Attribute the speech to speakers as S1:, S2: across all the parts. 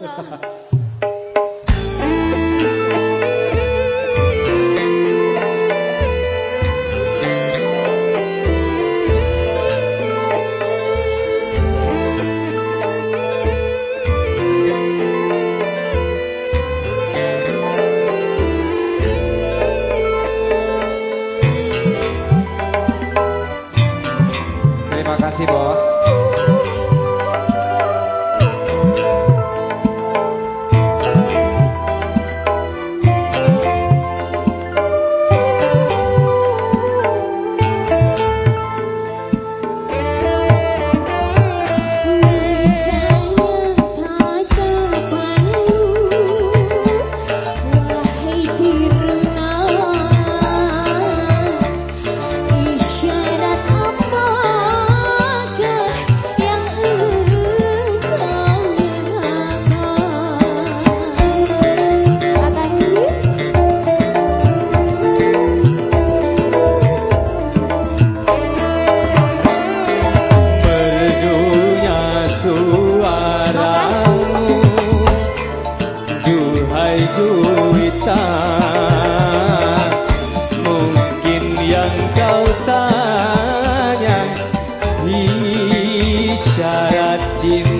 S1: Terima kasih bos. kejutan Mungkin yang kau tanya Isyarat cinta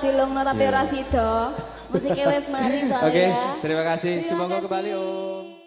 S1: dilungno tapi ora sida. Musike wis mari soalnya.
S2: Oke, terima kasih. Semoga kembali. Oh.